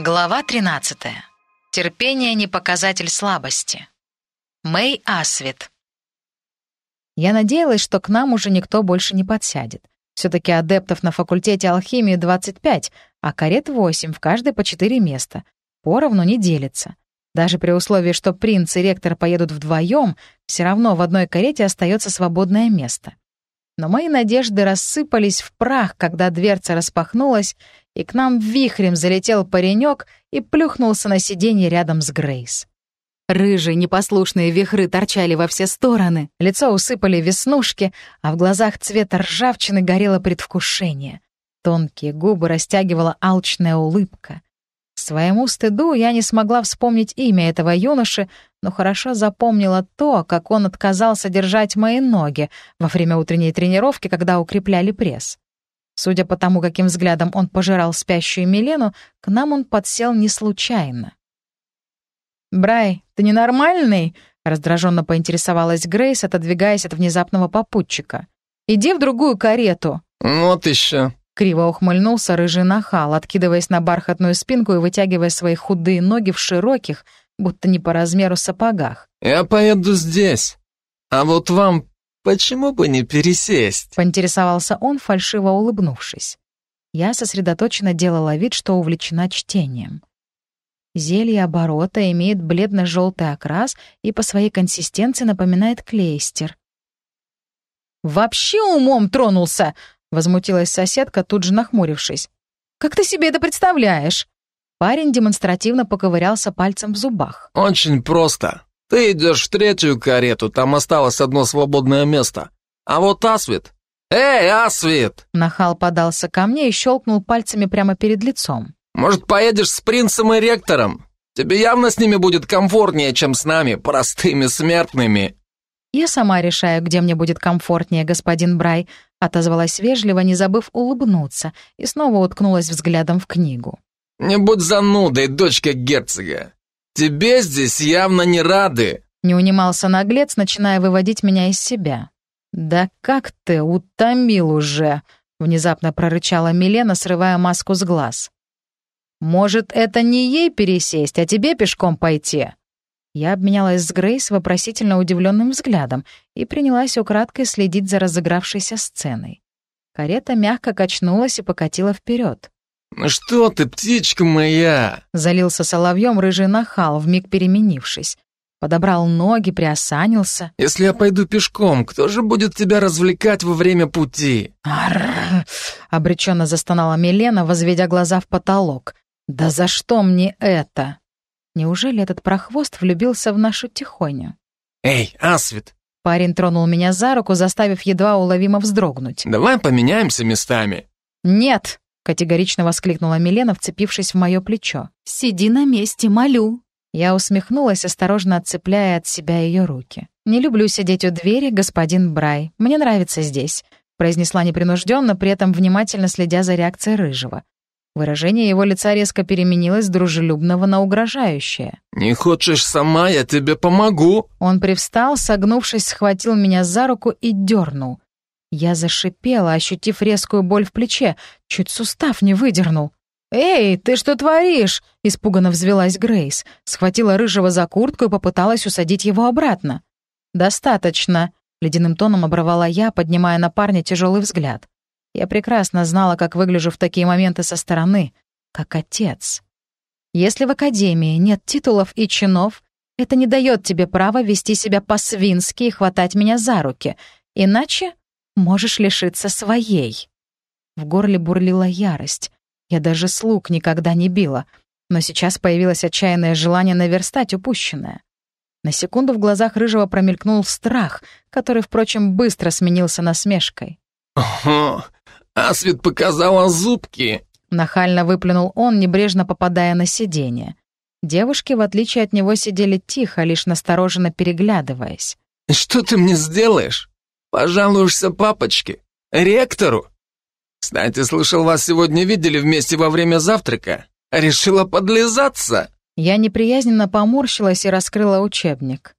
Глава 13. Терпение не показатель слабости. Мэй Асвит. Я надеялась, что к нам уже никто больше не подсядет. Все-таки адептов на факультете алхимии 25, а карет 8, в каждой по 4 места. Поровну не делится. Даже при условии, что принц и ректор поедут вдвоем, все равно в одной карете остается свободное место. Но мои надежды рассыпались в прах, когда дверца распахнулась, и к нам вихрем залетел паренек и плюхнулся на сиденье рядом с Грейс. Рыжие непослушные вихры торчали во все стороны, лицо усыпали веснушки, а в глазах цвета ржавчины горело предвкушение. Тонкие губы растягивала алчная улыбка. Своему стыду я не смогла вспомнить имя этого юноши, но хорошо запомнила то, как он отказался держать мои ноги во время утренней тренировки, когда укрепляли пресс. Судя по тому, каким взглядом он пожирал спящую Милену, к нам он подсел не случайно. «Брай, ты ненормальный?» — раздраженно поинтересовалась Грейс, отодвигаясь от внезапного попутчика. «Иди в другую карету». «Вот еще», Криво ухмыльнулся рыжий нахал, откидываясь на бархатную спинку и вытягивая свои худые ноги в широких, будто не по размеру сапогах. «Я поеду здесь. А вот вам почему бы не пересесть?» Поинтересовался он, фальшиво улыбнувшись. Я сосредоточенно делала вид, что увлечена чтением. Зелье оборота имеет бледно-желтый окрас и по своей консистенции напоминает клейстер. «Вообще умом тронулся!» Возмутилась соседка, тут же нахмурившись. «Как ты себе это представляешь?» Парень демонстративно поковырялся пальцем в зубах. «Очень просто. Ты идешь в третью карету, там осталось одно свободное место. А вот Асвит... Эй, Асвит!» Нахал подался ко мне и щелкнул пальцами прямо перед лицом. «Может, поедешь с принцем и ректором? Тебе явно с ними будет комфортнее, чем с нами, простыми смертными». «Я сама решаю, где мне будет комфортнее, господин Брай», отозвалась вежливо, не забыв улыбнуться, и снова уткнулась взглядом в книгу. «Не будь занудой, дочка герцога. Тебе здесь явно не рады». Не унимался наглец, начиная выводить меня из себя. «Да как ты утомил уже!» — внезапно прорычала Милена, срывая маску с глаз. «Может, это не ей пересесть, а тебе пешком пойти?» Я обменялась с Грейс вопросительно удивленным взглядом и принялась украдкой следить за разыгравшейся сценой. Карета мягко качнулась и покатила вперед. «Ну что ты, птичка моя!» — залился соловьем рыжий нахал, вмиг переменившись. Подобрал ноги, приосанился. «Если я пойду пешком, кто же будет тебя развлекать во время пути?» «Арррр!» — обреченно застонала Милена, возведя глаза в потолок. «Да за что мне это?» Неужели этот прохвост влюбился в нашу тихоню? «Эй, Асвит!» Парень тронул меня за руку, заставив едва уловимо вздрогнуть. «Давай поменяемся местами». «Нет!» — категорично воскликнула Милена, вцепившись в мое плечо. «Сиди на месте, молю!» Я усмехнулась, осторожно отцепляя от себя ее руки. «Не люблю сидеть у двери, господин Брай. Мне нравится здесь», — произнесла непринужденно, при этом внимательно следя за реакцией Рыжего. Выражение его лица резко переменилось с дружелюбного на угрожающее. «Не хочешь сама, я тебе помогу!» Он привстал, согнувшись, схватил меня за руку и дернул. Я зашипела, ощутив резкую боль в плече, чуть сустав не выдернул. «Эй, ты что творишь?» — испуганно взвелась Грейс, схватила Рыжего за куртку и попыталась усадить его обратно. «Достаточно», — ледяным тоном оборвала я, поднимая на парня тяжелый взгляд. Я прекрасно знала, как выгляжу в такие моменты со стороны, как отец. Если в академии нет титулов и чинов, это не дает тебе права вести себя по-свински и хватать меня за руки, иначе можешь лишиться своей. В горле бурлила ярость. Я даже слуг никогда не била, но сейчас появилось отчаянное желание наверстать упущенное. На секунду в глазах Рыжего промелькнул страх, который, впрочем, быстро сменился насмешкой. «Ого, Асвит показала зубки!» Нахально выплюнул он, небрежно попадая на сиденье. Девушки, в отличие от него, сидели тихо, лишь настороженно переглядываясь. «Что ты мне сделаешь? Пожалуешься папочке? Ректору? Кстати, слышал, вас сегодня видели вместе во время завтрака. Решила подлизаться?» Я неприязненно поморщилась и раскрыла учебник.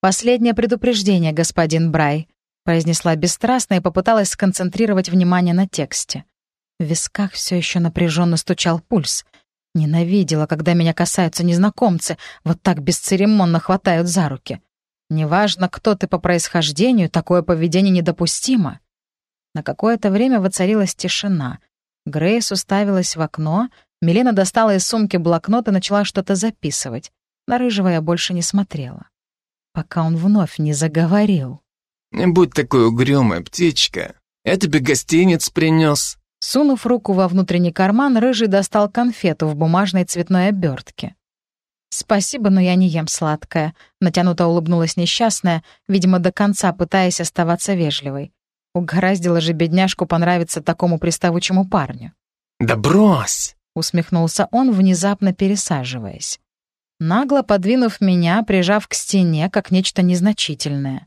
«Последнее предупреждение, господин Брай произнесла бесстрастно и попыталась сконцентрировать внимание на тексте. В висках все еще напряженно стучал пульс. Ненавидела, когда меня касаются незнакомцы, вот так бесцеремонно хватают за руки. Неважно, кто ты по происхождению, такое поведение недопустимо. На какое-то время воцарилась тишина. Грейс уставилась в окно, Милена достала из сумки блокнот и начала что-то записывать. На Рыжего я больше не смотрела. Пока он вновь не заговорил. «Не будь такой угрюмой, птичка. Я тебе гостиниц принес». Сунув руку во внутренний карман, Рыжий достал конфету в бумажной цветной обертке. «Спасибо, но я не ем сладкое», — натянуто улыбнулась несчастная, видимо, до конца пытаясь оставаться вежливой. Угораздило же бедняжку понравиться такому приставучему парню. «Да брось!» — усмехнулся он, внезапно пересаживаясь. Нагло подвинув меня, прижав к стене, как нечто незначительное.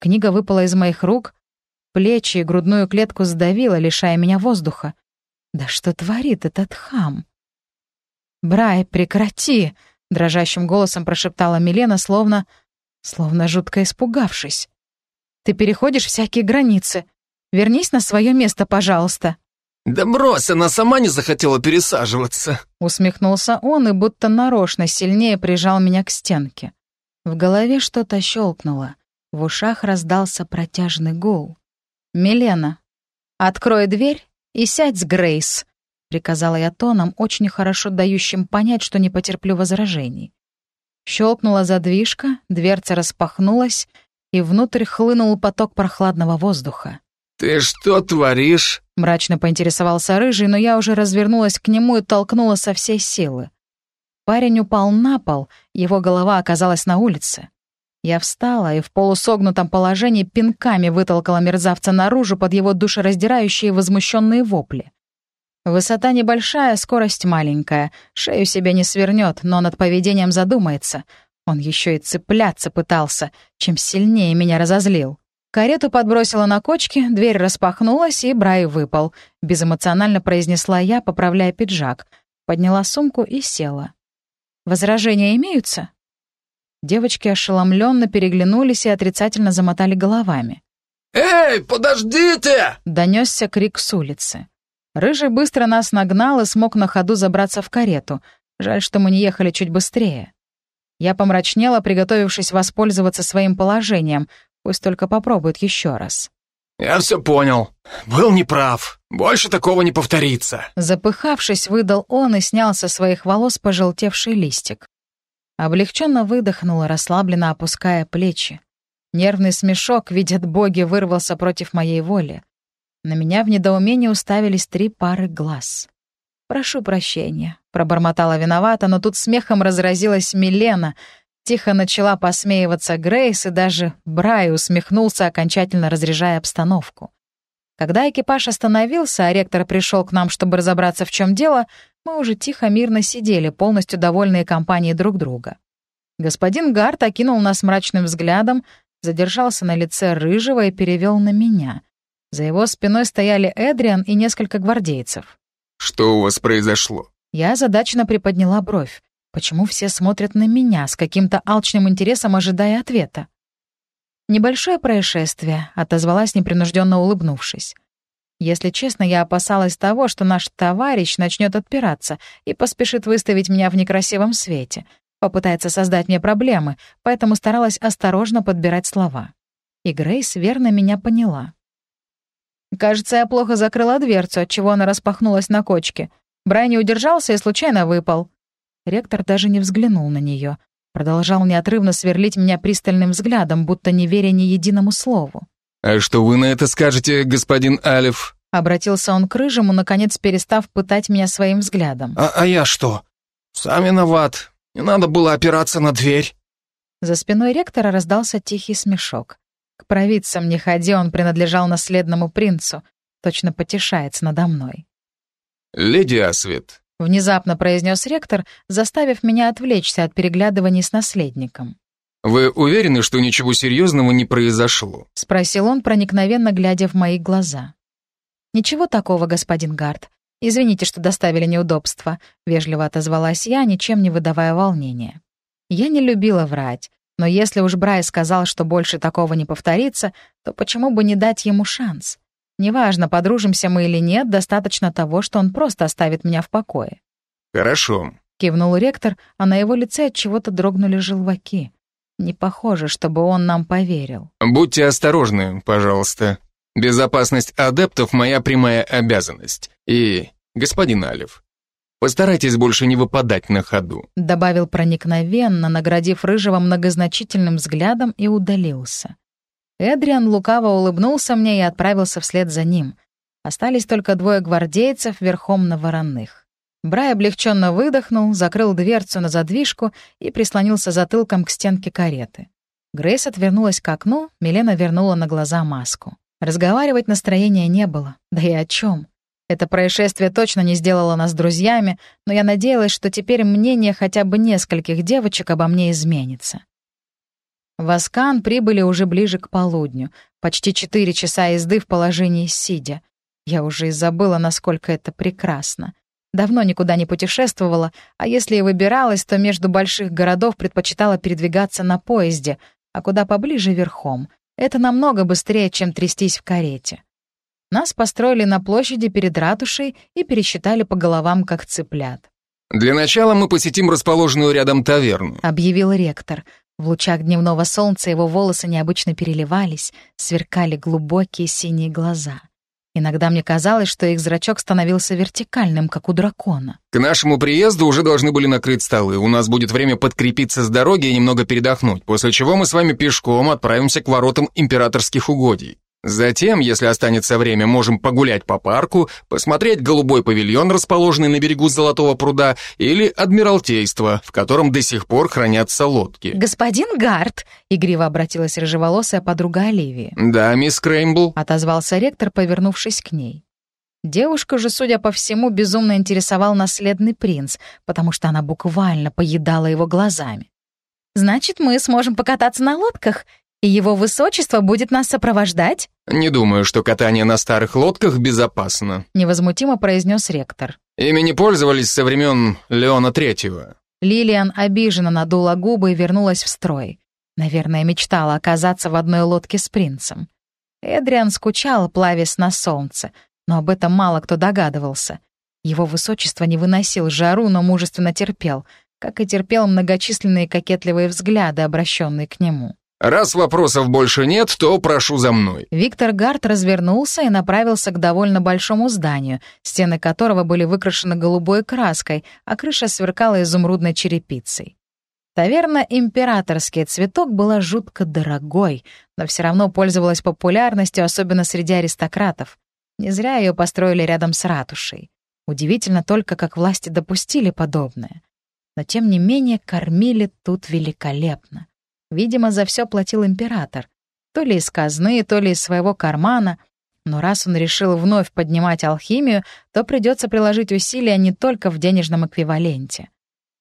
Книга выпала из моих рук, плечи и грудную клетку сдавила, лишая меня воздуха. Да что творит этот хам? «Брай, прекрати!» — дрожащим голосом прошептала Милена, словно... словно жутко испугавшись. «Ты переходишь всякие границы. Вернись на свое место, пожалуйста». «Да брось, она сама не захотела пересаживаться», — усмехнулся он и будто нарочно сильнее прижал меня к стенке. В голове что-то щелкнуло, в ушах раздался протяжный гул. «Милена, открой дверь и сядь с Грейс», — приказала я тоном, очень хорошо дающим понять, что не потерплю возражений. Щелкнула задвижка, дверца распахнулась, и внутрь хлынул поток прохладного воздуха. «Ты что творишь?» — мрачно поинтересовался Рыжий, но я уже развернулась к нему и толкнула со всей силы. Парень упал на пол, его голова оказалась на улице. Я встала и в полусогнутом положении пинками вытолкала мерзавца наружу под его душераздирающие возмущенные вопли. Высота небольшая, скорость маленькая, шею себе не свернет, но над поведением задумается. Он еще и цепляться пытался, чем сильнее меня разозлил. Карету подбросила на кочки, дверь распахнулась, и Брай выпал. Безэмоционально произнесла я, поправляя пиджак. Подняла сумку и села. «Возражения имеются?» Девочки ошеломленно переглянулись и отрицательно замотали головами. «Эй, подождите!» — донесся крик с улицы. Рыжий быстро нас нагнал и смог на ходу забраться в карету. Жаль, что мы не ехали чуть быстрее. Я помрачнела, приготовившись воспользоваться своим положением, Пусть только попробует еще раз. «Я все понял. Был неправ. Больше такого не повторится». Запыхавшись, выдал он и снял со своих волос пожелтевший листик. Облегченно выдохнула, расслабленно опуская плечи. Нервный смешок, видят боги, вырвался против моей воли. На меня в недоумении уставились три пары глаз. «Прошу прощения», — пробормотала виновата, но тут смехом разразилась Милена — Тихо начала посмеиваться Грейс, и даже Брай усмехнулся, окончательно разряжая обстановку. Когда экипаж остановился, а ректор пришел к нам, чтобы разобраться, в чем дело, мы уже тихо, мирно сидели, полностью довольные компанией друг друга. Господин Гарт окинул нас мрачным взглядом, задержался на лице рыжего и перевел на меня. За его спиной стояли Эдриан и несколько гвардейцев. «Что у вас произошло?» Я задачно приподняла бровь. Почему все смотрят на меня с каким-то алчным интересом, ожидая ответа? «Небольшое происшествие», — отозвалась, непринужденно улыбнувшись. Если честно, я опасалась того, что наш товарищ начнет отпираться и поспешит выставить меня в некрасивом свете, попытается создать мне проблемы, поэтому старалась осторожно подбирать слова. И Грейс верно меня поняла. Кажется, я плохо закрыла дверцу, отчего она распахнулась на кочке. Брайан не удержался и случайно выпал. Ректор даже не взглянул на нее, продолжал неотрывно сверлить меня пристальным взглядом, будто не веря ни единому слову. «А что вы на это скажете, господин Алиф?» Обратился он к Рыжему, наконец перестав пытать меня своим взглядом. «А, а я что? Сам виноват. Не надо было опираться на дверь». За спиной ректора раздался тихий смешок. К провидцам не ходи, он принадлежал наследному принцу. Точно потешается надо мной. «Леди Асвет, Внезапно произнес ректор, заставив меня отвлечься от переглядываний с наследником. «Вы уверены, что ничего серьезного не произошло?» — спросил он, проникновенно глядя в мои глаза. «Ничего такого, господин Гард. Извините, что доставили неудобства», — вежливо отозвалась я, ничем не выдавая волнения. Я не любила врать, но если уж Брай сказал, что больше такого не повторится, то почему бы не дать ему шанс? Неважно, подружимся мы или нет, достаточно того, что он просто оставит меня в покое. Хорошо. кивнул ректор, а на его лице от чего-то дрогнули желваки. Не похоже, чтобы он нам поверил. Будьте осторожны, пожалуйста. Безопасность адептов — моя прямая обязанность. И, господин Алев, постарайтесь больше не выпадать на ходу. Добавил проникновенно, наградив Рыжего многозначительным взглядом и удалился. Эдриан лукаво улыбнулся мне и отправился вслед за ним. Остались только двое гвардейцев верхом на вороных. Брай облегченно выдохнул, закрыл дверцу на задвижку и прислонился затылком к стенке кареты. Грейс отвернулась к окну, Милена вернула на глаза маску. Разговаривать настроения не было. Да и о чем? Это происшествие точно не сделало нас друзьями, но я надеялась, что теперь мнение хотя бы нескольких девочек обо мне изменится. В Аскан прибыли уже ближе к полудню, почти четыре часа езды в положении сидя. Я уже и забыла, насколько это прекрасно. Давно никуда не путешествовала, а если и выбиралась, то между больших городов предпочитала передвигаться на поезде, а куда поближе верхом. Это намного быстрее, чем трястись в карете. Нас построили на площади перед ратушей и пересчитали по головам, как цыплят. «Для начала мы посетим расположенную рядом таверну», — объявил ректор. В лучах дневного солнца его волосы необычно переливались, сверкали глубокие синие глаза. Иногда мне казалось, что их зрачок становился вертикальным, как у дракона. «К нашему приезду уже должны были накрыть столы. У нас будет время подкрепиться с дороги и немного передохнуть, после чего мы с вами пешком отправимся к воротам императорских угодий. Затем, если останется время, можем погулять по парку, посмотреть голубой павильон, расположенный на берегу Золотого пруда, или Адмиралтейство, в котором до сих пор хранятся лодки. «Господин Гарт», — игриво обратилась рыжеволосая подруга Оливии. «Да, мисс Креймбл», — отозвался ректор, повернувшись к ней. Девушка же, судя по всему, безумно интересовал наследный принц, потому что она буквально поедала его глазами. «Значит, мы сможем покататься на лодках и его высочество будет нас сопровождать?» «Не думаю, что катание на старых лодках безопасно», — невозмутимо произнес ректор. «Ими не пользовались со времен Леона Третьего». Лилиан обиженно надула губы и вернулась в строй. Наверное, мечтала оказаться в одной лодке с принцем. Эдриан скучал, плавясь на солнце, но об этом мало кто догадывался. Его высочество не выносил жару, но мужественно терпел, как и терпел многочисленные кокетливые взгляды, обращенные к нему. Раз вопросов больше нет, то прошу за мной». Виктор Гарт развернулся и направился к довольно большому зданию, стены которого были выкрашены голубой краской, а крыша сверкала изумрудной черепицей. Таверна «Императорский цветок» была жутко дорогой, но все равно пользовалась популярностью, особенно среди аристократов. Не зря ее построили рядом с ратушей. Удивительно только, как власти допустили подобное. Но тем не менее кормили тут великолепно. Видимо, за все платил император. То ли из казны, то ли из своего кармана. Но раз он решил вновь поднимать алхимию, то придется приложить усилия не только в денежном эквиваленте.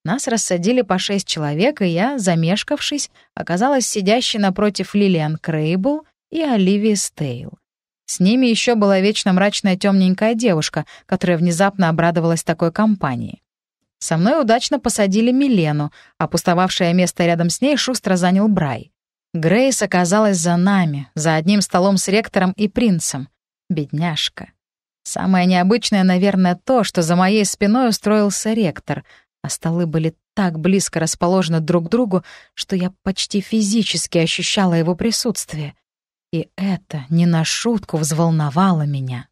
Нас рассадили по шесть человек, и я, замешкавшись, оказалась сидящей напротив Лилиан Крейбл и Оливии Стейл. С ними еще была вечно мрачная темненькая девушка, которая внезапно обрадовалась такой компании. Со мной удачно посадили Милену, а пустовавшее место рядом с ней шустро занял Брай. Грейс оказалась за нами, за одним столом с ректором и принцем. Бедняжка. Самое необычное, наверное, то, что за моей спиной устроился ректор, а столы были так близко расположены друг к другу, что я почти физически ощущала его присутствие. И это не на шутку взволновало меня.